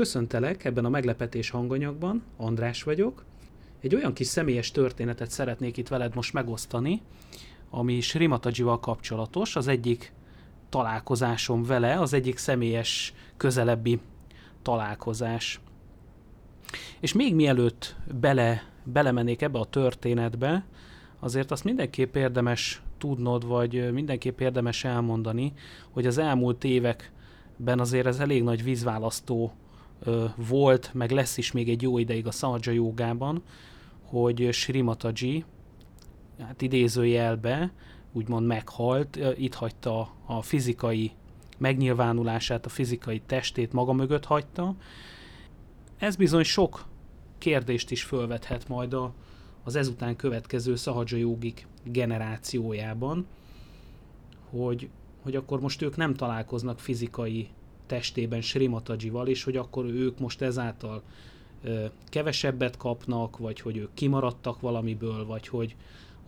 Köszöntelek ebben a meglepetés hanganyagban, András vagyok. Egy olyan kis személyes történetet szeretnék itt veled most megosztani, ami Srimatajival kapcsolatos, az egyik találkozásom vele, az egyik személyes, közelebbi találkozás. És még mielőtt bele, belemennék ebbe a történetbe, azért azt mindenképp érdemes tudnod, vagy mindenképp érdemes elmondani, hogy az elmúlt években azért ez elég nagy vízválasztó volt, meg lesz is még egy jó ideig a Sahaja jogában, hogy Srimataji, hát idézőjelbe, úgymond meghalt, itt hagyta a fizikai megnyilvánulását, a fizikai testét maga mögött hagyta. Ez bizony sok kérdést is fölvethet majd a, az ezután következő Sahaja jogik generációjában, hogy, hogy akkor most ők nem találkoznak fizikai testében Srimatajival, és hogy akkor ők most ezáltal kevesebbet kapnak, vagy hogy ők kimaradtak valamiből, vagy hogy,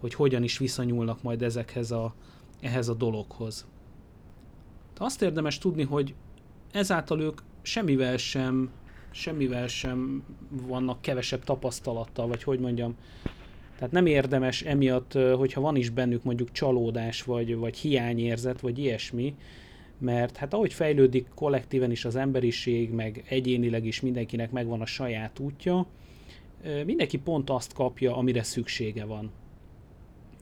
hogy hogyan is viszonyulnak majd ezekhez a, ehhez a dologhoz. De azt érdemes tudni, hogy ezáltal ők semmivel sem, semmivel sem vannak kevesebb tapasztalattal, vagy hogy mondjam, tehát nem érdemes emiatt, hogyha van is bennük mondjuk csalódás, vagy, vagy hiányérzet, vagy ilyesmi, mert hát ahogy fejlődik kollektíven is az emberiség, meg egyénileg is mindenkinek megvan a saját útja, mindenki pont azt kapja, amire szüksége van.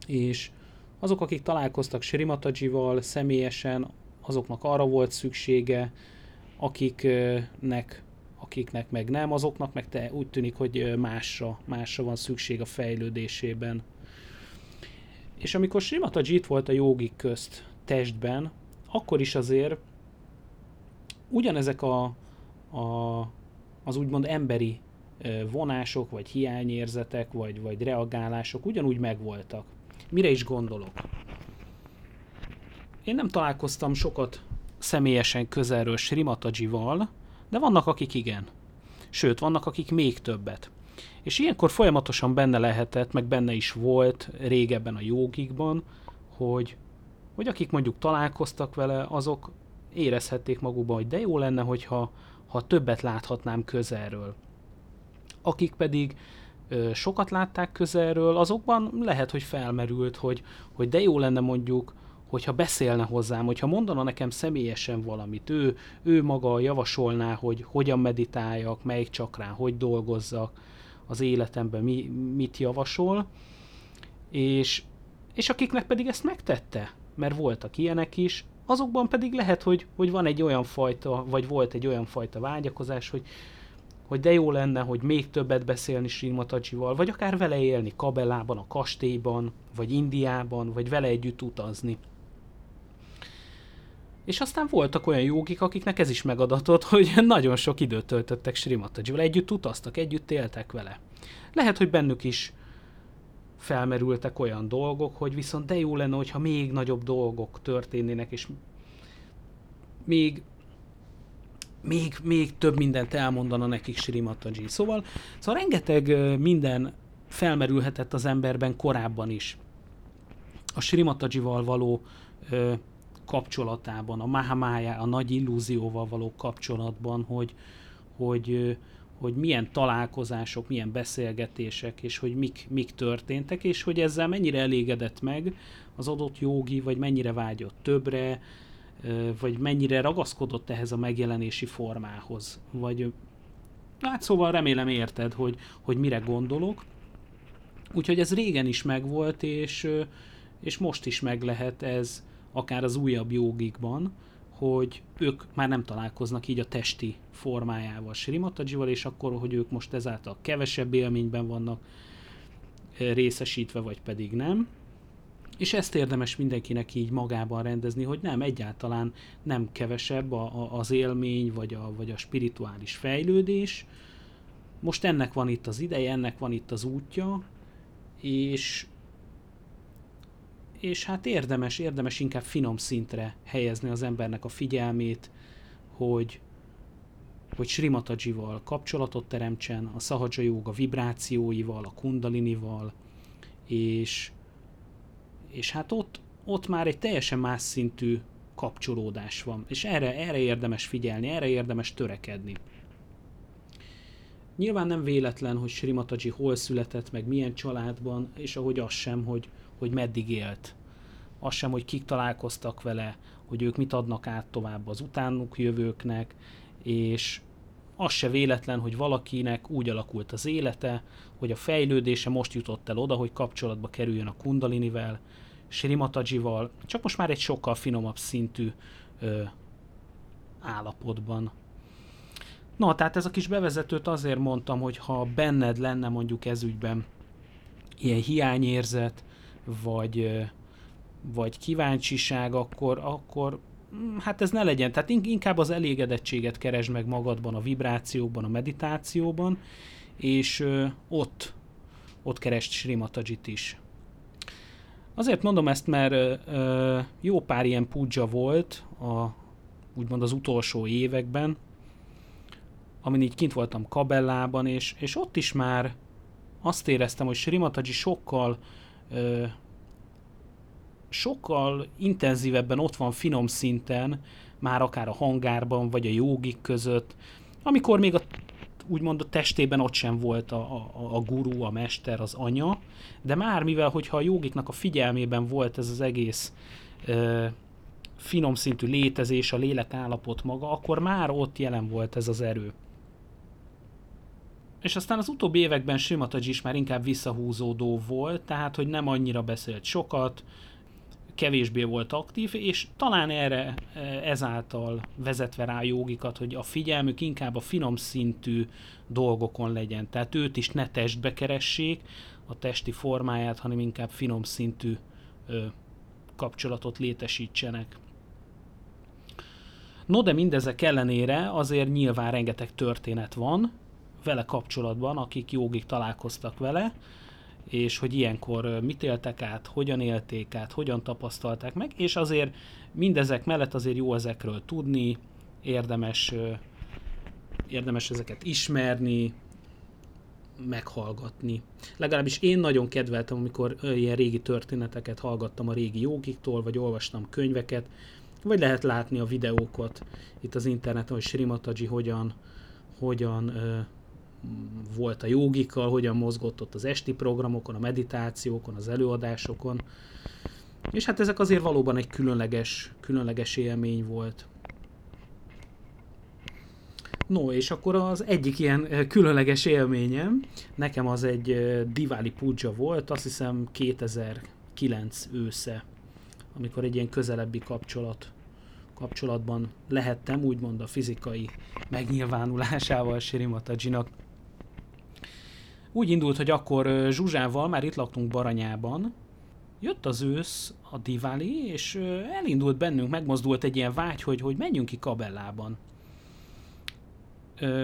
És azok, akik találkoztak Srimatajival személyesen, azoknak arra volt szüksége, akiknek, akiknek meg nem, azoknak meg te úgy tűnik, hogy másra, másra van szükség a fejlődésében. És amikor Srimataji itt volt a jogik közt testben, akkor is azért ugyanezek a, a, az úgymond emberi vonások, vagy hiányérzetek, vagy, vagy reagálások ugyanúgy megvoltak. Mire is gondolok? Én nem találkoztam sokat személyesen közelről Srimatajival, de vannak akik igen. Sőt, vannak akik még többet. És ilyenkor folyamatosan benne lehetett, meg benne is volt régebben a jogikban, hogy hogy akik mondjuk találkoztak vele, azok érezhették magukban, hogy de jó lenne, hogyha ha többet láthatnám közelről. Akik pedig ö, sokat látták közelről, azokban lehet, hogy felmerült, hogy, hogy de jó lenne mondjuk, hogyha beszélne hozzám, hogyha mondana nekem személyesen valamit, ő, ő maga javasolná, hogy hogyan meditáljak, melyik csakrán, hogy dolgozzak az életemben, mi, mit javasol, és, és akiknek pedig ezt megtette, mert voltak ilyenek is, azokban pedig lehet, hogy, hogy van egy olyan fajta, vagy volt egy olyan fajta vágyakozás, hogy, hogy de jó lenne, hogy még többet beszélni Srimatajival, vagy akár vele élni Kabelában, a kastélyban, vagy Indiában, vagy vele együtt utazni. És aztán voltak olyan jogik, akiknek ez is megadatott, hogy nagyon sok időt töltöttek Srimatajival, együtt utaztak, együtt éltek vele. Lehet, hogy bennük is felmerültek olyan dolgok, hogy viszont de jó lenne, hogyha még nagyobb dolgok történnének, és még még, még több mindent elmondana nekik Srimataji. Szóval, szóval rengeteg minden felmerülhetett az emberben korábban is. A Srimatajival való ö, kapcsolatában, a Mahamája, a nagy illúzióval való kapcsolatban, hogy, hogy hogy milyen találkozások, milyen beszélgetések, és hogy mik, mik történtek, és hogy ezzel mennyire elégedett meg az adott jogi, vagy mennyire vágyott többre, vagy mennyire ragaszkodott ehhez a megjelenési formához. Vagy, hát szóval remélem érted, hogy, hogy mire gondolok. Úgyhogy ez régen is megvolt, és, és most is meg lehet ez akár az újabb jogikban, hogy ők már nem találkoznak így a testi formájával Srimatajival, és akkor, hogy ők most ezáltal kevesebb élményben vannak eh, részesítve, vagy pedig nem. És ezt érdemes mindenkinek így magában rendezni, hogy nem, egyáltalán nem kevesebb a, a, az élmény, vagy a, vagy a spirituális fejlődés. Most ennek van itt az ideje, ennek van itt az útja, és és hát érdemes, érdemes inkább finom szintre helyezni az embernek a figyelmét, hogy, hogy Srimatajival kapcsolatot teremtsen, a Sahaja Yoga vibrációival, a kundalinival, és, és hát ott, ott már egy teljesen más szintű kapcsolódás van, és erre, erre érdemes figyelni, erre érdemes törekedni. Nyilván nem véletlen, hogy Srimataji hol született, meg milyen családban, és ahogy az sem, hogy, hogy meddig élt. Az sem, hogy kik találkoztak vele, hogy ők mit adnak át tovább az utánuk jövőknek, és az se véletlen, hogy valakinek úgy alakult az élete, hogy a fejlődése most jutott el oda, hogy kapcsolatba kerüljön a kundalinivel, Srimatajival, csak most már egy sokkal finomabb szintű ö, állapotban. Na, tehát ez a kis bevezetőt azért mondtam, hogy ha benned lenne mondjuk ez ügyben ilyen hiányérzet, vagy, vagy kíváncsiság, akkor, akkor mm, hát ez ne legyen. Tehát inkább az elégedettséget keresd meg magadban, a vibrációban, a meditációban, és ott, ott keresd Srimatajit is. Azért mondom ezt, mert jó pár ilyen pudzsa volt a, úgymond az utolsó években, amin így kint voltam Kabellában, és, és ott is már azt éreztem, hogy Srimataji sokkal ö, sokkal intenzívebben ott van finom szinten, már akár a hangárban, vagy a jogik között, amikor még a úgymond a testében ott sem volt a, a, a guru, a mester, az anya, de már mivel, hogyha a jogiknak a figyelmében volt ez az egész ö, finom szintű létezés, a lélek állapot maga, akkor már ott jelen volt ez az erő. És aztán az utóbbi években Simataji is már inkább visszahúzódó volt, tehát hogy nem annyira beszélt sokat, kevésbé volt aktív, és talán erre e, ezáltal vezetve rá jogikat, hogy a figyelmük inkább a finom szintű dolgokon legyen. Tehát őt is ne testbe keressék, a testi formáját, hanem inkább finom szintű ö, kapcsolatot létesítsenek. No, de mindezek ellenére azért nyilván rengeteg történet van, vele kapcsolatban, akik jogik találkoztak vele, és hogy ilyenkor mit éltek át, hogyan élték át, hogyan tapasztalták meg, és azért mindezek mellett azért jó ezekről tudni, érdemes, érdemes ezeket ismerni, meghallgatni. Legalábbis én nagyon kedveltem, amikor ilyen régi történeteket hallgattam a régi jogiktól, vagy olvastam könyveket, vagy lehet látni a videókat itt az interneten, hogy Srimataji hogyan, hogyan volt a jogikkal, hogyan mozgott ott az esti programokon, a meditációkon, az előadásokon. És hát ezek azért valóban egy különleges, különleges élmény volt. No, és akkor az egyik ilyen különleges élményem, nekem az egy Diwali Puja volt, azt hiszem 2009 ősze, amikor egy ilyen közelebbi kapcsolat kapcsolatban lehettem, úgymond a fizikai megnyilvánulásával Sirimatajinak úgy indult, hogy akkor Zsuzsával már itt laktunk Baranyában, jött az ősz, a Divali, és elindult bennünk, megmozdult egy ilyen vágy, hogy, hogy menjünk ki Kabellában.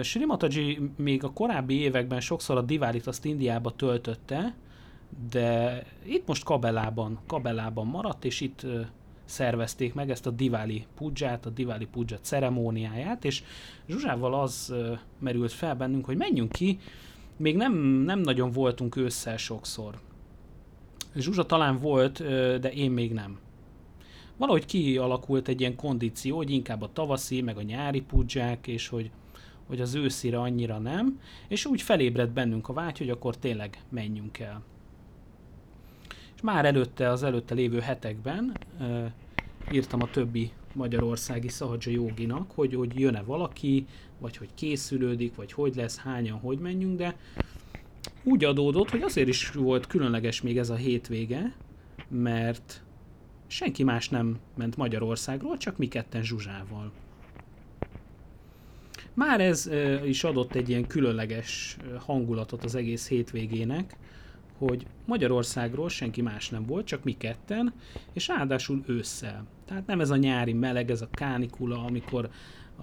Srimataji még a korábbi években sokszor a Diválit azt Indiába töltötte, de itt most Kabellában, Kabellában maradt, és itt szervezték meg ezt a Divali Pudzsát, a Divali Pudzsa ceremóniáját, és Zsuzsával az merült fel bennünk, hogy menjünk ki, még nem, nem nagyon voltunk ősszel sokszor. Zsuzsa talán volt, de én még nem. Valahogy kialakult egy ilyen kondíció, hogy inkább a tavaszi, meg a nyári pudzsák, és hogy, hogy az őszire annyira nem, és úgy felébredt bennünk a vágy, hogy akkor tényleg menjünk el. És már előtte, az előtte lévő hetekben írtam a többi magyarországi Szahadzsa joginak, hogy, hogy jön-e valaki, vagy hogy készülődik, vagy hogy lesz, hányan, hogy menjünk, de úgy adódott, hogy azért is volt különleges még ez a hétvége, mert senki más nem ment Magyarországról, csak mi ketten Zsuzsával. Már ez is adott egy ilyen különleges hangulatot az egész hétvégének, hogy Magyarországról senki más nem volt, csak mi ketten, és ráadásul ősszel. Tehát nem ez a nyári meleg, ez a kánikula, amikor,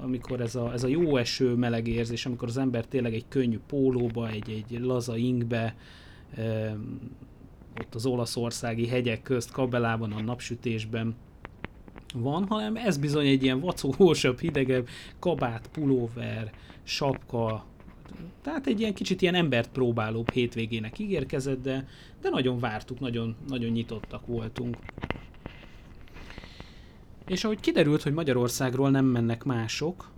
amikor ez, a, ez a jó eső meleg érzés, amikor az ember tényleg egy könnyű pólóba, egy, egy laza inkbe, e, ott az olaszországi hegyek közt, kabelában, a napsütésben van, hanem ez bizony egy ilyen vacogósabb, hidegebb kabát, pulóver, sapka, tehát egy ilyen kicsit ilyen embert próbálóbb hétvégének ígérkezett, de, de nagyon vártuk, nagyon, nagyon nyitottak voltunk. És ahogy kiderült, hogy Magyarországról nem mennek mások,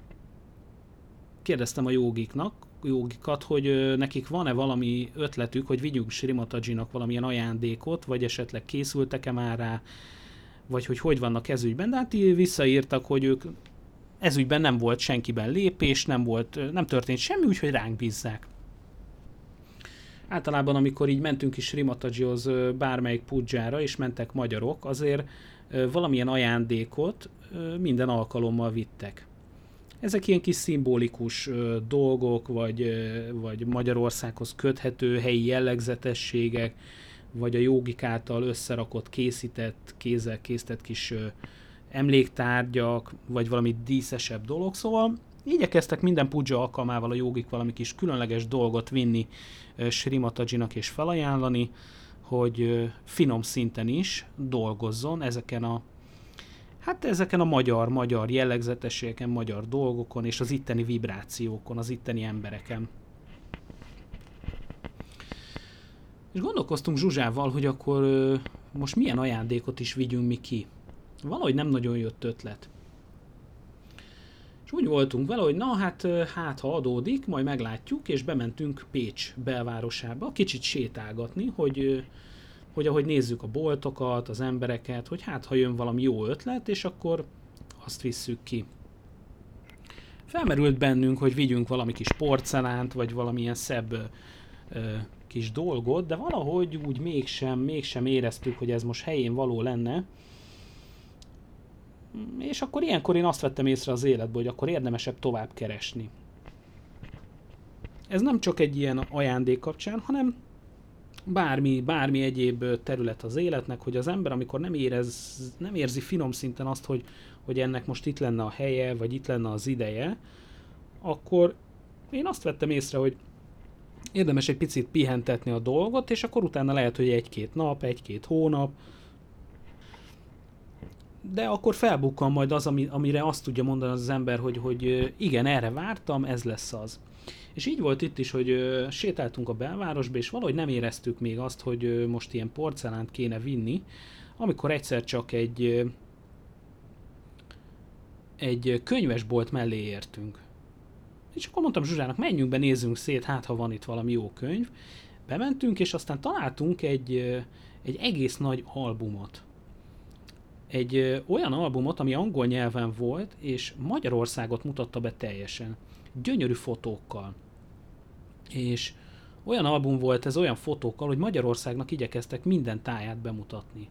kérdeztem a jogiknak, jogikat, hogy nekik van-e valami ötletük, hogy vigyünk Srimatajinak valamilyen ajándékot, vagy esetleg készültek-e már rá, vagy hogy hogy vannak ezügyben, de hát visszaírtak, hogy ők ezügyben nem volt senkiben lépés, nem volt, nem történt semmi, úgyhogy ránk bízzák. Általában, amikor így mentünk is Rimatajihoz bármelyik pudzsára, és mentek magyarok, azért valamilyen ajándékot minden alkalommal vittek. Ezek ilyen kis szimbolikus dolgok, vagy, vagy Magyarországhoz köthető helyi jellegzetességek, vagy a jogik által összerakott, készített, kézzel készített kis emléktárgyak, vagy valami díszesebb dolog. Szóval igyekeztek minden pudzsa alkalmával a jogik valami kis különleges dolgot vinni Srimatajinak és felajánlani, hogy finom szinten is dolgozzon ezeken a hát ezeken a magyar, magyar jellegzetességeken, magyar dolgokon és az itteni vibrációkon, az itteni embereken. És gondolkoztunk Zsuzsával, hogy akkor most milyen ajándékot is vigyünk mi ki. Valahogy nem nagyon jött ötlet. És úgy voltunk vele, hogy na hát, hát ha adódik, majd meglátjuk, és bementünk Pécs belvárosába, kicsit sétálgatni, hogy, hogy ahogy nézzük a boltokat, az embereket, hogy hát ha jön valami jó ötlet, és akkor azt visszük ki. Felmerült bennünk, hogy vigyünk valami kis porcelánt, vagy valamilyen szebb ö, kis dolgot, de valahogy úgy mégsem, mégsem éreztük, hogy ez most helyén való lenne, és akkor ilyenkor én azt vettem észre az életből, hogy akkor érdemesebb tovább keresni. Ez nem csak egy ilyen ajándék kapcsán, hanem bármi, bármi egyéb terület az életnek, hogy az ember, amikor nem, érez, nem érzi finom szinten azt, hogy, hogy ennek most itt lenne a helye, vagy itt lenne az ideje, akkor én azt vettem észre, hogy érdemes egy picit pihentetni a dolgot, és akkor utána lehet, hogy egy-két nap, egy-két hónap, de akkor felbukkan majd az, ami, amire azt tudja mondani az ember, hogy, hogy igen, erre vártam, ez lesz az. És így volt itt is, hogy sétáltunk a belvárosba, és valahogy nem éreztük még azt, hogy most ilyen porcelánt kéne vinni, amikor egyszer csak egy egy könyvesbolt mellé értünk. És akkor mondtam Zsuzsának, menjünk be, nézzünk szét, hát ha van itt valami jó könyv. Bementünk, és aztán találtunk egy, egy egész nagy albumot egy olyan albumot, ami angol nyelven volt, és Magyarországot mutatta be teljesen. Gyönyörű fotókkal. És olyan album volt ez olyan fotókkal, hogy Magyarországnak igyekeztek minden táját bemutatni.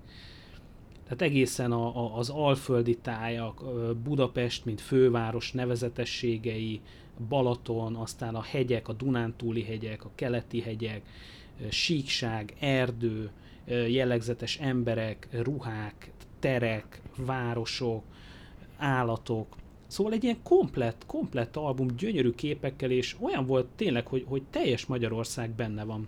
Tehát egészen a, a, az alföldi tájak, Budapest, mint főváros nevezetességei, Balaton, aztán a hegyek, a Dunántúli hegyek, a keleti hegyek, síkság, erdő, jellegzetes emberek, ruhák, terek, városok, állatok. Szóval egy ilyen komplett, komplett album, gyönyörű képekkel, és olyan volt tényleg, hogy, hogy teljes Magyarország benne van.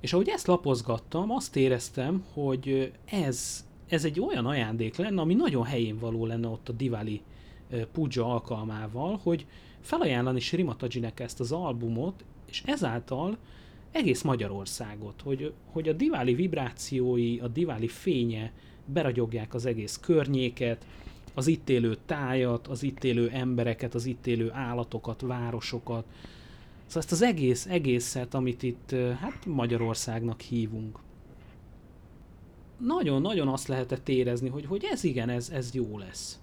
És ahogy ezt lapozgattam, azt éreztem, hogy ez, ez egy olyan ajándék lenne, ami nagyon helyén való lenne ott a Divali Puja alkalmával, hogy felajánlani Srimatajinek ezt az albumot, és ezáltal egész Magyarországot, hogy, hogy a diváli vibrációi, a diváli fénye beragyogják az egész környéket, az itt élő tájat, az itt élő embereket, az itt élő állatokat, városokat. Szóval ezt az egész, egészet, amit itt hát Magyarországnak hívunk. Nagyon-nagyon azt lehetett érezni, hogy, hogy ez igen, ez, ez jó lesz.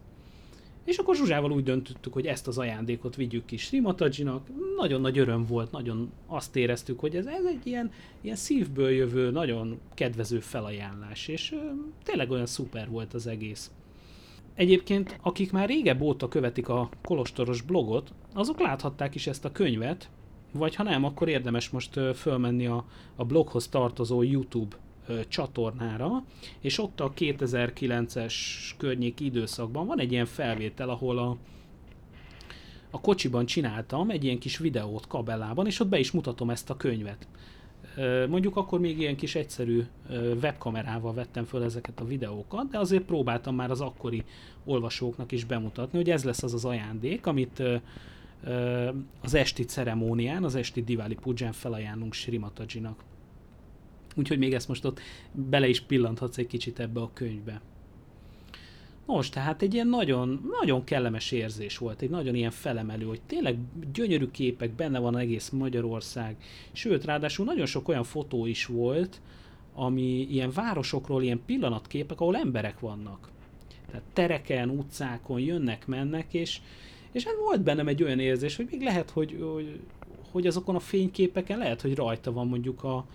És akkor Zsuzsával úgy döntöttük, hogy ezt az ajándékot vigyük ki Srimatajinak. Nagyon nagy öröm volt, nagyon azt éreztük, hogy ez, ez egy ilyen, ilyen szívből jövő, nagyon kedvező felajánlás, és ö, tényleg olyan szuper volt az egész. Egyébként, akik már régebb óta követik a Kolostoros blogot, azok láthatták is ezt a könyvet, vagy ha nem, akkor érdemes most fölmenni a, a bloghoz tartozó YouTube csatornára, és ott a 2009-es környéki időszakban van egy ilyen felvétel, ahol a, a kocsiban csináltam egy ilyen kis videót kabellában, és ott be is mutatom ezt a könyvet. Mondjuk akkor még ilyen kis egyszerű webkamerával vettem föl ezeket a videókat, de azért próbáltam már az akkori olvasóknak is bemutatni, hogy ez lesz az az ajándék, amit az esti ceremónián, az esti Diwali Puján felajánlunk Srimatajinak. Úgyhogy még ezt most ott bele is pillanthatsz egy kicsit ebbe a könyvbe. Most tehát egy ilyen nagyon, nagyon kellemes érzés volt, egy nagyon ilyen felemelő, hogy tényleg gyönyörű képek, benne van egész Magyarország, sőt, ráadásul nagyon sok olyan fotó is volt, ami ilyen városokról, ilyen pillanatképek, ahol emberek vannak. Tehát tereken, utcákon jönnek, mennek, és, és hát volt bennem egy olyan érzés, hogy még lehet, hogy, hogy, hogy azokon a fényképeken lehet, hogy rajta van mondjuk a,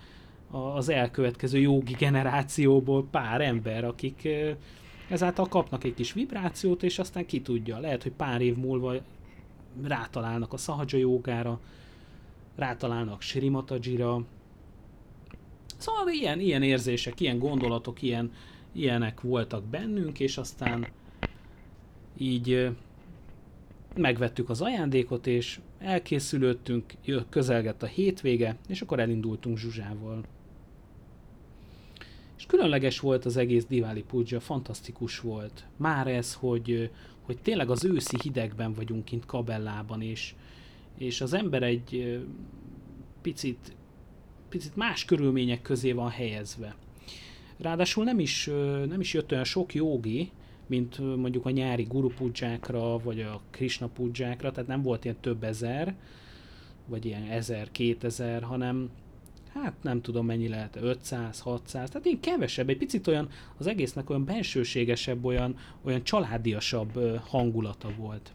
az elkövetkező jogi generációból pár ember, akik ezáltal kapnak egy kis vibrációt, és aztán ki tudja, lehet, hogy pár év múlva rátalálnak a szahaja jogára, rátalálnak Srimataji-ra. Szóval ilyen, ilyen érzések, ilyen gondolatok, ilyen, ilyenek voltak bennünk, és aztán így megvettük az ajándékot, és elkészülöttünk, közelgett a hétvége, és akkor elindultunk Zsuzsával. És különleges volt az egész Diwali Puja, fantasztikus volt. Már ez, hogy, hogy tényleg az őszi hidegben vagyunk kint Kabellában, és, és az ember egy picit, picit más körülmények közé van helyezve. Ráadásul nem is, nem is jött olyan sok jogi, mint mondjuk a nyári guru pudzsákra, vagy a Krishna pudzsákra, tehát nem volt ilyen több ezer, vagy ilyen ezer, kétezer, hanem hát nem tudom mennyi lehet, 500, 600, tehát én kevesebb, egy picit olyan, az egésznek olyan bensőségesebb, olyan, olyan családiasabb hangulata volt.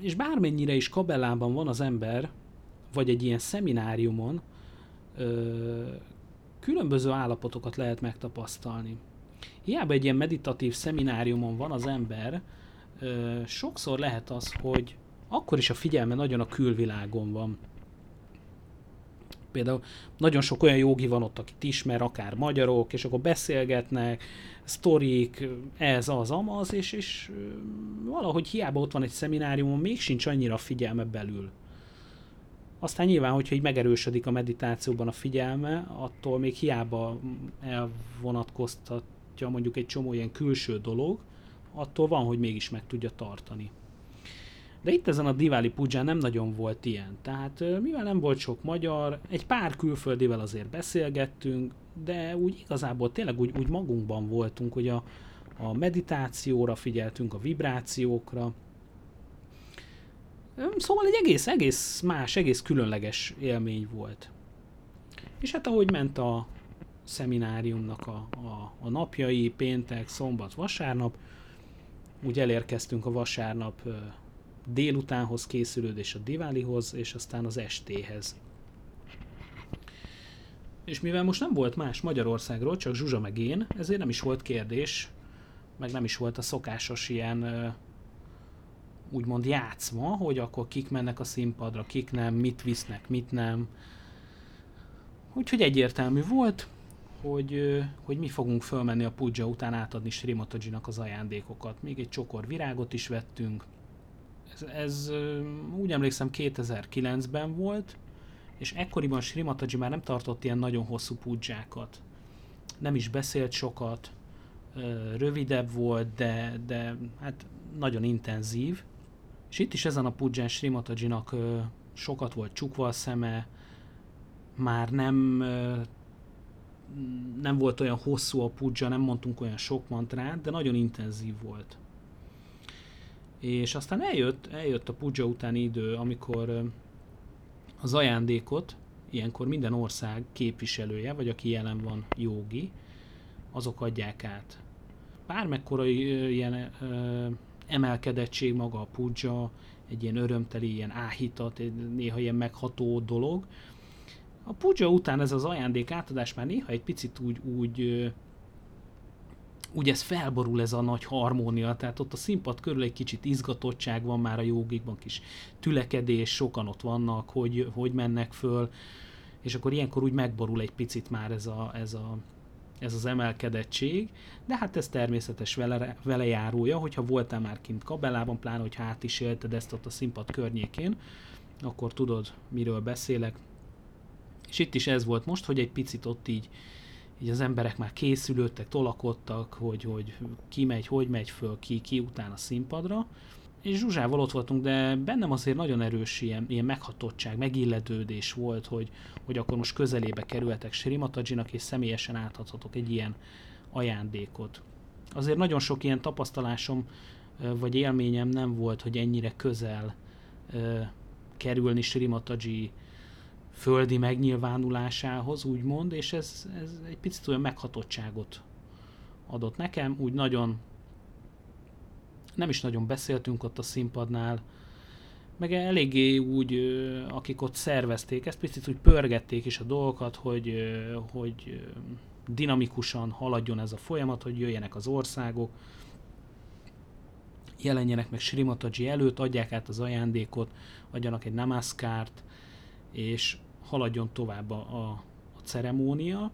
És bármennyire is kabellában van az ember, vagy egy ilyen szemináriumon, különböző állapotokat lehet megtapasztalni. Hiába egy ilyen meditatív szemináriumon van az ember, sokszor lehet az, hogy akkor is a figyelme nagyon a külvilágon van. Például nagyon sok olyan jogi van ott, akit ismer, akár magyarok, és akkor beszélgetnek, sztorik, ez, az, amaz, és, és valahogy hiába ott van egy szemináriumon, még sincs annyira figyelme belül. Aztán nyilván, hogyha így megerősödik a meditációban a figyelme, attól még hiába elvonatkoztatja mondjuk egy csomó ilyen külső dolog, attól van, hogy mégis meg tudja tartani. De itt ezen a Diwali Puján nem nagyon volt ilyen. Tehát mivel nem volt sok magyar, egy pár külföldivel azért beszélgettünk, de úgy igazából tényleg úgy, úgy magunkban voltunk, hogy a, a meditációra figyeltünk, a vibrációkra, Szóval egy egész, egész más, egész különleges élmény volt. És hát ahogy ment a szemináriumnak a, a, a napjai, péntek, szombat, vasárnap, úgy elérkeztünk a vasárnap délutánhoz készülődés a Diválihoz, és aztán az estéhez. És mivel most nem volt más Magyarországról, csak Zsuzsa meg én, ezért nem is volt kérdés, meg nem is volt a szokásos ilyen úgymond játszma, hogy akkor kik mennek a színpadra, kik nem, mit visznek, mit nem. Úgyhogy egyértelmű volt, hogy, hogy mi fogunk fölmenni a pudzsa után átadni Srimatajinak az ajándékokat. Még egy csokor virágot is vettünk. Ez, ez úgy emlékszem 2009-ben volt, és ekkoriban Srimataji már nem tartott ilyen nagyon hosszú pudzsákat. Nem is beszélt sokat, rövidebb volt, de, de hát nagyon intenzív. És itt is ezen a Pujján Srimatajinak sokat volt csukva a szeme, már nem nem volt olyan hosszú a pudzsa, nem mondtunk olyan sok mantrát, de nagyon intenzív volt. És aztán eljött, eljött a pudzsa utáni idő, amikor az ajándékot, ilyenkor minden ország képviselője, vagy aki jelen van jogi, azok adják át. Bármekkora ilyen emelkedettség maga a pudzsa, egy ilyen örömteli, ilyen áhítat, néha ilyen megható dolog. A pudzsa után ez az ajándék átadás már néha egy picit úgy, úgy úgy ez felborul ez a nagy harmónia, tehát ott a színpad körül egy kicsit izgatottság van már a jogikban, kis tülekedés, sokan ott vannak, hogy, hogy mennek föl, és akkor ilyenkor úgy megborul egy picit már ez a, ez a, ez az emelkedettség, de hát ez természetes vele, vele járója, hogyha voltál már kint kabelában, pláne, hogy hát is élted ezt ott a színpad környékén, akkor tudod, miről beszélek. És itt is ez volt most, hogy egy picit ott így, így az emberek már készülődtek, tolakodtak, hogy, hogy ki megy, hogy megy föl, ki, ki a színpadra, és Zsuzsával ott voltunk, de bennem azért nagyon erős ilyen, ilyen meghatottság, megilletődés volt, hogy, hogy akkor most közelébe kerültek Srimatajinak, és személyesen átadhatok egy ilyen ajándékot. azért nagyon sok ilyen tapasztalásom vagy élményem nem volt, hogy ennyire közel kerülni Srimataji földi megnyilvánulásához, úgymond, és ez, ez egy picit olyan meghatottságot adott nekem, úgy nagyon nem is nagyon beszéltünk ott a színpadnál, meg eléggé úgy, akik ott szervezték, ezt picit úgy pörgették is a dolgokat, hogy, hogy dinamikusan haladjon ez a folyamat, hogy jöjjenek az országok, jelenjenek meg Srimataji előtt, adják át az ajándékot, adjanak egy namaskart, és haladjon tovább a, a, a ceremónia.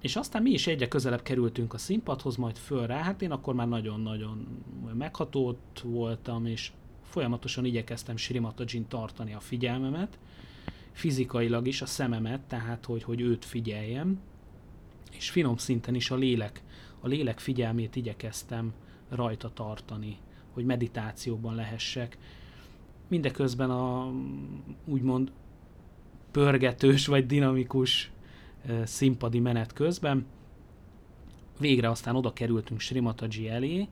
És aztán mi is egyre közelebb kerültünk a színpadhoz, majd föl rá, hát én akkor már nagyon-nagyon meghatott voltam, és folyamatosan igyekeztem Srimatajin tartani a figyelmemet, fizikailag is a szememet, tehát hogy, hogy őt figyeljem, és finom szinten is a lélek, a lélek figyelmét igyekeztem rajta tartani, hogy meditációban lehessek. Mindeközben a úgymond pörgetős vagy dinamikus színpadi menet közben végre aztán oda kerültünk Srimataji elé,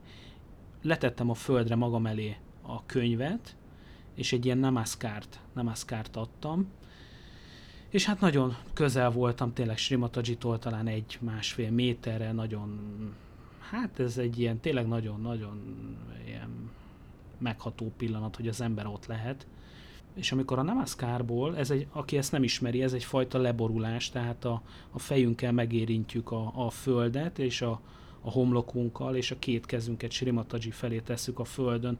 letettem a földre magam elé a könyvet, és egy ilyen namaskart, namaskart adtam, és hát nagyon közel voltam tényleg Srimataji-tól talán egy-másfél méterre, nagyon, hát ez egy ilyen tényleg nagyon-nagyon ilyen megható pillanat, hogy az ember ott lehet. És amikor a namaskárból, ez egy, aki ezt nem ismeri, ez egyfajta leborulás, tehát a, a fejünkkel megérintjük a, a földet, és a, a homlokunkkal, és a két kezünket Srimataji felé tesszük a földön.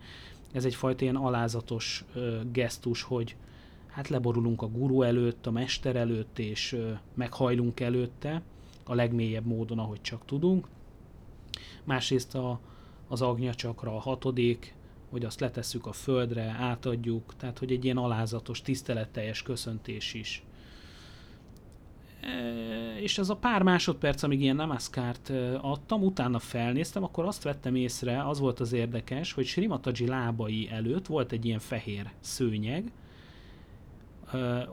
Ez egyfajta ilyen alázatos ö, gesztus, hogy, hát leborulunk a guru előtt, a mester előtt, és meghajlunk előtte a legmélyebb módon, ahogy csak tudunk. Másrészt a, az agnyacsakra a hatodik, hogy azt letesszük a földre, átadjuk, tehát hogy egy ilyen alázatos, tiszteletteljes köszöntés is. E, és ez a pár másodperc, amíg ilyen namaskart adtam, utána felnéztem, akkor azt vettem észre, az volt az érdekes, hogy Srimataji lábai előtt volt egy ilyen fehér szőnyeg,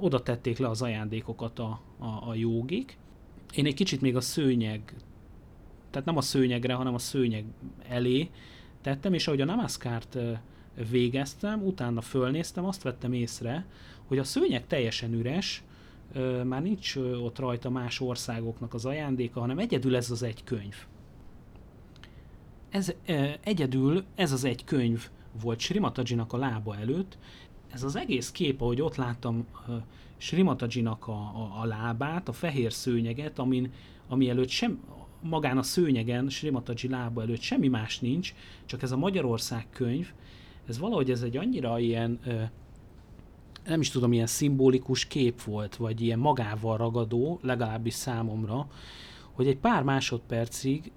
oda tették le az ajándékokat a, a, a jogik. Én egy kicsit még a szőnyeg, tehát nem a szőnyegre, hanem a szőnyeg elé tettem, és ahogy a namaskart végeztem, utána fölnéztem, azt vettem észre, hogy a szőnyeg teljesen üres, már nincs ott rajta más országoknak az ajándéka, hanem egyedül ez az egy könyv. Ez, egyedül ez az egy könyv volt Srimatajinak a lába előtt, ez az egész kép, ahogy ott láttam Srimatajinak a, a, a lábát, a fehér szőnyeget, amin, ami előtt sem, magán a szőnyegen, Srimataji lába előtt semmi más nincs, csak ez a Magyarország könyv, ez valahogy ez egy annyira ilyen, nem is tudom, ilyen szimbolikus kép volt, vagy ilyen magával ragadó, legalábbis számomra, hogy egy pár másodpercig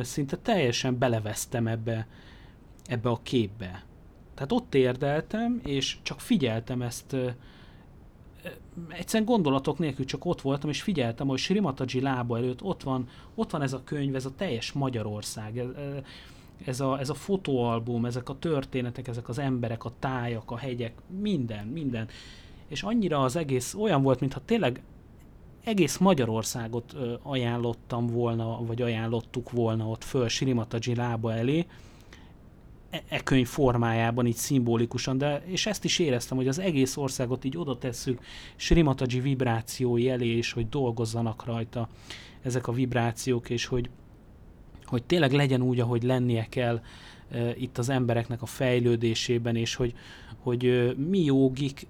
szinte teljesen belevesztem ebbe, ebbe a képbe. Tehát ott érdeltem, és csak figyeltem ezt, egyszerűen gondolatok nélkül csak ott voltam, és figyeltem, hogy Srimataji lába előtt ott van, ott van ez a könyv, ez a teljes Magyarország, ez a, ez a fotóalbum, ezek a történetek, ezek az emberek, a tájak, a hegyek, minden, minden. És annyira az egész olyan volt, mintha tényleg egész Magyarországot ajánlottam volna, vagy ajánlottuk volna ott föl Srimataji lába elé, E, e könyv formájában, így szimbolikusan, de és ezt is éreztem, hogy az egész országot így oda tesszük Srimataji vibrációi elé, és hogy dolgozzanak rajta ezek a vibrációk, és hogy, hogy tényleg legyen úgy, ahogy lennie kell e, itt az embereknek a fejlődésében, és hogy, hogy e, mi jogik,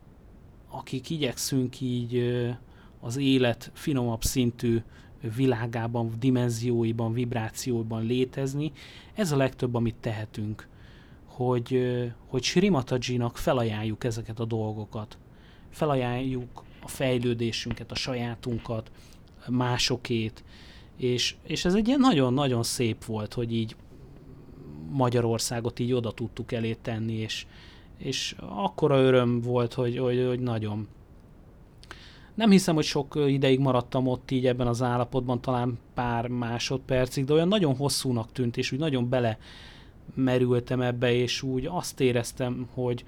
akik igyekszünk így e, az élet finomabb szintű világában, dimenzióiban, vibrációiban létezni, ez a legtöbb, amit tehetünk hogy, hogy Srimatajinak felajánljuk ezeket a dolgokat. Felajánljuk a fejlődésünket, a sajátunkat, másokét, és, és ez egy ilyen nagyon-nagyon szép volt, hogy így Magyarországot így oda tudtuk elé tenni, és, és akkora öröm volt, hogy, hogy, hogy nagyon. Nem hiszem, hogy sok ideig maradtam ott így ebben az állapotban, talán pár másodpercig, de olyan nagyon hosszúnak tűnt, és úgy nagyon bele merültem ebbe, és úgy azt éreztem, hogy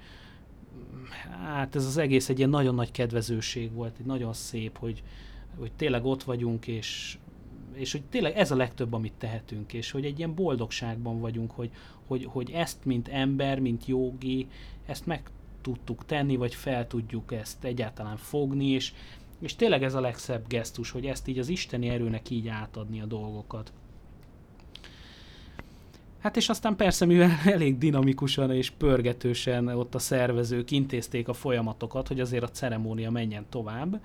hát ez az egész egy ilyen nagyon nagy kedvezőség volt, egy nagyon szép, hogy, hogy tényleg ott vagyunk, és, és hogy tényleg ez a legtöbb, amit tehetünk, és hogy egy ilyen boldogságban vagyunk, hogy, hogy, hogy ezt, mint ember, mint jogi, ezt meg tudtuk tenni, vagy fel tudjuk ezt egyáltalán fogni, és, és tényleg ez a legszebb gesztus, hogy ezt így az isteni erőnek így átadni a dolgokat. Hát és aztán persze, mivel elég dinamikusan és pörgetősen ott a szervezők intézték a folyamatokat, hogy azért a ceremónia menjen tovább,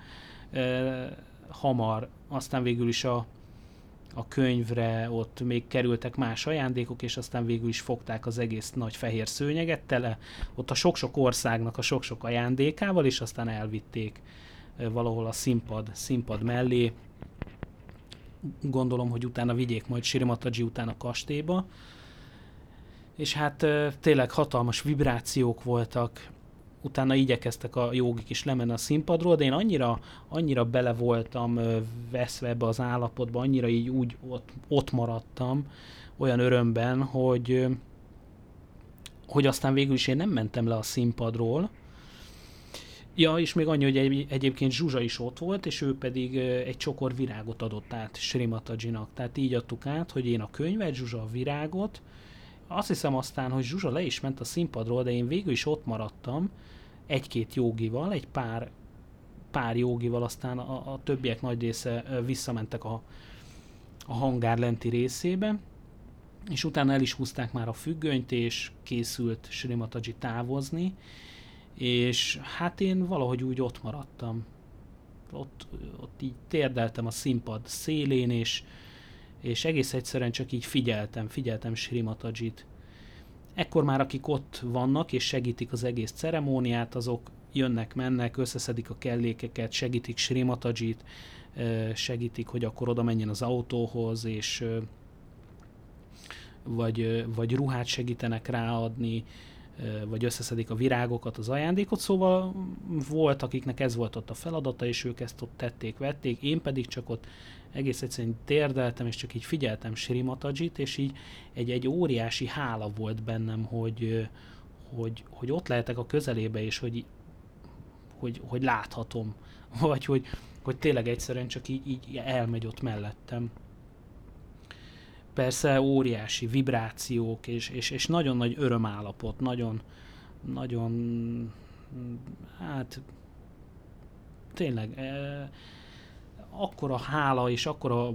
eh, hamar, aztán végül is a, a könyvre ott még kerültek más ajándékok, és aztán végül is fogták az egész nagy fehér szőnyeget tele, ott a sok-sok országnak a sok-sok ajándékával, és aztán elvitték valahol a színpad, színpad mellé. Gondolom, hogy utána vigyék majd Sirimataji után a kastélyba. És hát tényleg hatalmas vibrációk voltak, utána igyekeztek a jogik is lemenni a színpadról, de én annyira, annyira bele voltam veszve ebbe az állapotba, annyira így úgy ott, ott maradtam, olyan örömben, hogy, hogy aztán végül is én nem mentem le a színpadról, Ja, és még annyi, hogy egy, egyébként Zsuzsa is ott volt, és ő pedig egy csokor virágot adott át Srimatajinak. Tehát így adtuk át, hogy én a könyvet, Zsuzsa a virágot. Azt hiszem aztán, hogy Zsuzsa le is ment a színpadról, de én végül is ott maradtam, egy-két jogival, egy pár, pár jogival, aztán a, a többiek nagy része visszamentek a, a hangár lenti részébe, és utána el is húzták már a függönyt, és készült Srimataji távozni, és hát én valahogy úgy ott maradtam. Ott, ott így térdeltem a színpad szélén, és, és egész egyszerűen csak így figyeltem, figyeltem Srimatajit. Ekkor már akik ott vannak és segítik az egész ceremóniát, azok jönnek, mennek, összeszedik a kellékeket, segítik Srimatajit, segítik, hogy akkor oda menjen az autóhoz, és vagy, vagy ruhát segítenek ráadni, vagy összeszedik a virágokat, az ajándékot, szóval volt, akiknek ez volt ott a feladata, és ők ezt ott tették, vették, én pedig csak ott egész egyszerűen térdeltem, és csak így figyeltem Srimatajit, és így egy, egy óriási hála volt bennem, hogy, hogy, hogy ott lehetek a közelébe, és hogy, hogy, hogy láthatom, vagy hogy, hogy tényleg egyszerűen csak így, így elmegy ott mellettem. Persze óriási vibrációk, és, és, és nagyon nagy örömállapot, nagyon, nagyon, hát tényleg, eh, akkora hála és akkora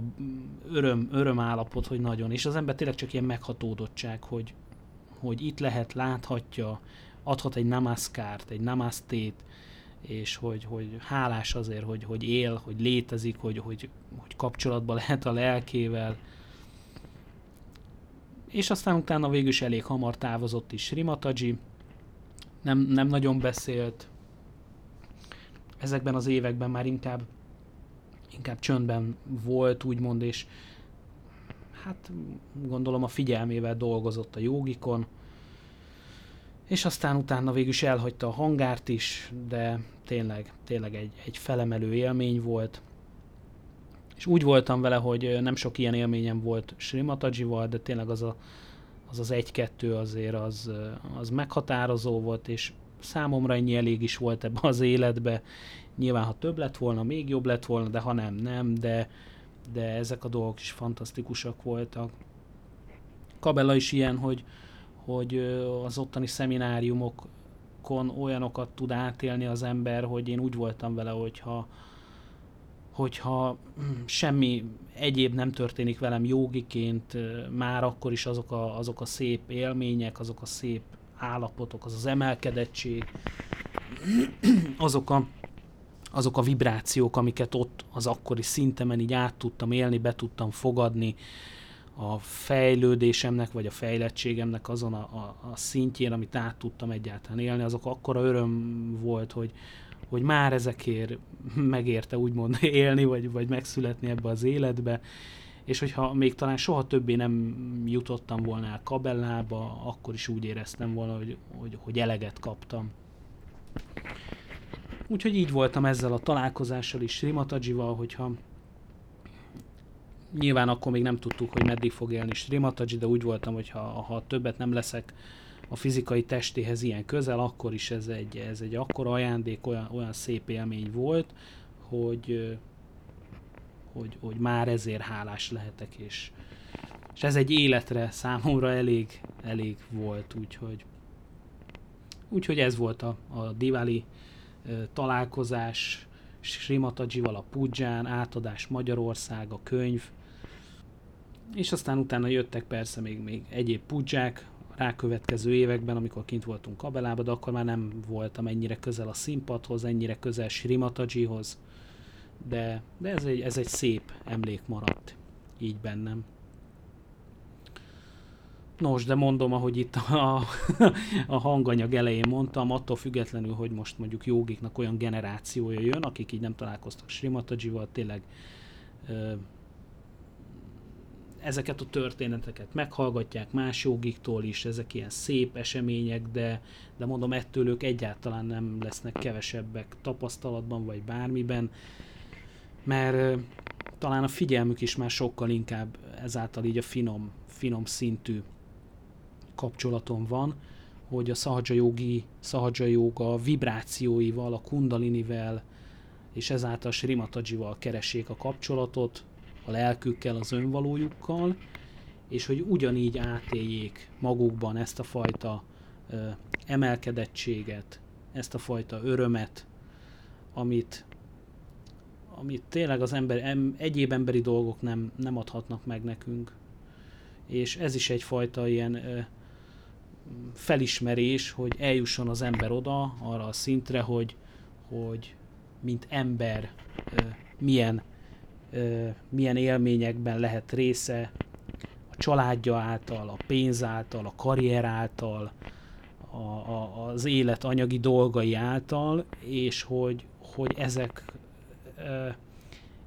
öröm, örömállapot, hogy nagyon. És az ember tényleg csak ilyen meghatódottság, hogy, hogy itt lehet, láthatja, adhat egy namaszkárt, egy namasztét, és hogy, hogy hálás azért, hogy, hogy él, hogy létezik, hogy, hogy, hogy kapcsolatban lehet a lelkével. És aztán utána végül is elég hamar távozott is Rimataji, nem, nem nagyon beszélt, ezekben az években már inkább inkább csöndben volt, úgymond, és hát gondolom a figyelmével dolgozott a jogikon, és aztán utána végül is elhagyta a hangárt is, de tényleg, tényleg egy, egy felemelő élmény volt. És úgy voltam vele, hogy nem sok ilyen élményem volt Srimatajival, de tényleg az a, az, az egy-kettő azért az, az meghatározó volt, és számomra ennyi elég is volt ebbe az életbe, Nyilván, ha több lett volna, még jobb lett volna, de ha nem, nem, de, de ezek a dolgok is fantasztikusak voltak. Kabella is ilyen, hogy, hogy az ottani szemináriumokon olyanokat tud átélni az ember, hogy én úgy voltam vele, hogyha hogyha semmi egyéb nem történik velem jogiként, már akkor is azok a, azok a szép élmények, azok a szép állapotok, az az emelkedettség, azok a azok a vibrációk, amiket ott az akkori szintemen így át tudtam élni, be tudtam fogadni, a fejlődésemnek, vagy a fejlettségemnek azon a, a, a szintjén, amit át tudtam egyáltalán élni, azok akkora öröm volt, hogy, hogy már ezekért megérte úgymond élni, vagy, vagy megszületni ebbe az életbe, és hogyha még talán soha többé nem jutottam volna el kabellába, akkor is úgy éreztem volna, hogy, hogy, hogy eleget kaptam. Úgyhogy így voltam ezzel a találkozással is Srimatajival, hogyha nyilván akkor még nem tudtuk, hogy meddig fog élni Srimataji, de úgy voltam, hogy ha, ha többet nem leszek a fizikai testéhez ilyen közel, akkor is ez egy, ez egy akkora ajándék, olyan, olyan szép élmény volt, hogy, hogy, hogy már ezért hálás lehetek, és, és ez egy életre számomra elég, elég volt, úgyhogy úgyhogy ez volt a, a Diwali találkozás Srimatajival a Pudzsán, átadás Magyarország, a könyv, és aztán utána jöttek persze még, még egyéb pudzsák, rákövetkező években, amikor kint voltunk Kabelába, de akkor már nem voltam ennyire közel a színpadhoz, ennyire közel Srimatajihoz, de, de ez, egy, ez egy szép emlék maradt így bennem. Nos, de mondom, ahogy itt a, a hanganyag elején mondtam, attól függetlenül, hogy most mondjuk jogiknak olyan generációja jön, akik így nem találkoztak Srimatajival, tényleg ezeket a történeteket meghallgatják más jogiktól is, ezek ilyen szép események, de, de mondom, ettől ők egyáltalán nem lesznek kevesebbek tapasztalatban, vagy bármiben, mert talán a figyelmük is már sokkal inkább ezáltal így a finom, finom szintű kapcsolaton van, hogy a szahaja jogi, szahaja joga vibrációival, a kundalinivel, és ezáltal Srimatajival keressék a kapcsolatot, a lelkükkel, az önvalójukkal, és hogy ugyanígy átéljék magukban ezt a fajta ö, emelkedettséget, ezt a fajta örömet, amit, amit tényleg az ember, em, egyéb emberi dolgok nem, nem adhatnak meg nekünk. És ez is egyfajta ilyen ö, felismerés, hogy eljusson az ember oda, arra a szintre, hogy, hogy mint ember ö, milyen milyen élményekben lehet része a családja által, a pénz által, a karrier által, a, a, az élet anyagi dolgai által, és hogy, hogy ezek,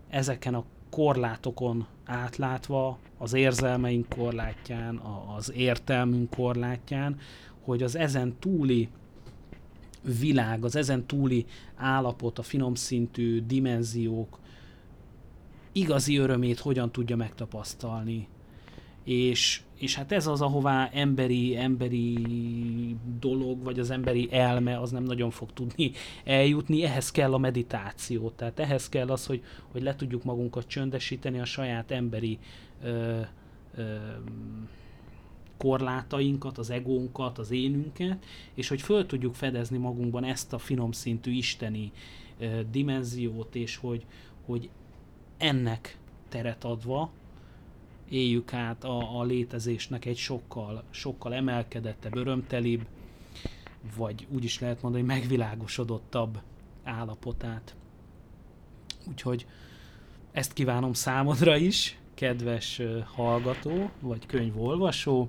ezeken a korlátokon átlátva, az érzelmeink korlátján, az értelmünk korlátján, hogy az ezen túli világ, az ezen túli állapot, a finom szintű dimenziók, igazi örömét hogyan tudja megtapasztalni. És, és hát ez az, ahová emberi, emberi dolog, vagy az emberi elme az nem nagyon fog tudni eljutni, ehhez kell a meditáció. Tehát ehhez kell az, hogy, hogy le tudjuk magunkat csöndesíteni a saját emberi ö, ö, korlátainkat, az egónkat, az énünket, és hogy föl tudjuk fedezni magunkban ezt a finom szintű isteni ö, dimenziót, és hogy, hogy ennek teret adva éljük át a, a létezésnek egy sokkal, sokkal emelkedettebb, örömtelibb, vagy úgy is lehet mondani, megvilágosodottabb állapotát. Úgyhogy ezt kívánom számodra is, kedves hallgató, vagy könyvolvasó,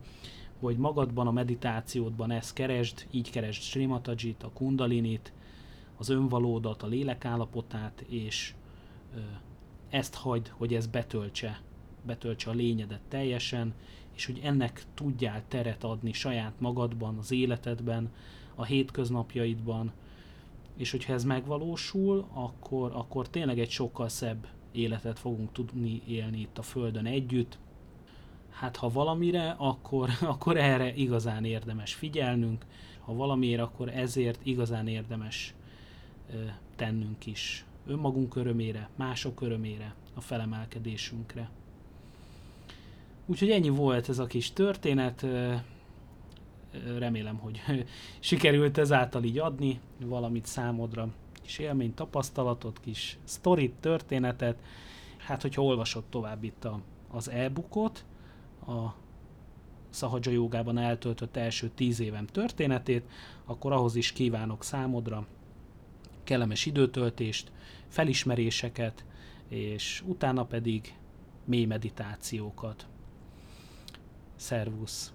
hogy magadban a meditációdban ezt keresd, így keresd Srimatajit, a kundalinit, az önvalódat, a lélekállapotát, és ezt hagyd, hogy ez betöltse, betöltse a lényedet teljesen, és hogy ennek tudjál teret adni saját magadban, az életedben, a hétköznapjaidban, és hogyha ez megvalósul, akkor, akkor tényleg egy sokkal szebb életet fogunk tudni élni itt a Földön együtt. Hát ha valamire, akkor, akkor erre igazán érdemes figyelnünk, ha valamiért, akkor ezért igazán érdemes tennünk is önmagunk örömére, mások örömére, a felemelkedésünkre. Úgyhogy ennyi volt ez a kis történet. Remélem, hogy sikerült ezáltal így adni valamit számodra, kis élmény, tapasztalatot, kis sztorit, történetet. Hát, hogyha olvasod tovább itt a, az e-bookot, a Szahaja jogában eltöltött első tíz évem történetét, akkor ahhoz is kívánok számodra kellemes időtöltést, felismeréseket, és utána pedig mély meditációkat. Szervusz!